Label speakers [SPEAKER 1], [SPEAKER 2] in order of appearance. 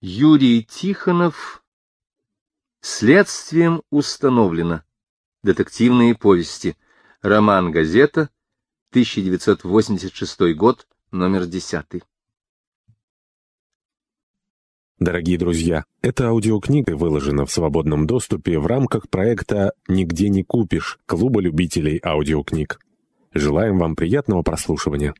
[SPEAKER 1] Юрий Тихонов Следствием установлено. Детективные повести. Роман «Газета», 1986 год, номер 10.
[SPEAKER 2] Дорогие друзья, эта аудиокнига выложена в свободном доступе в рамках проекта «Нигде не купишь» Клуба любителей аудиокниг. Желаем вам приятного прослушивания.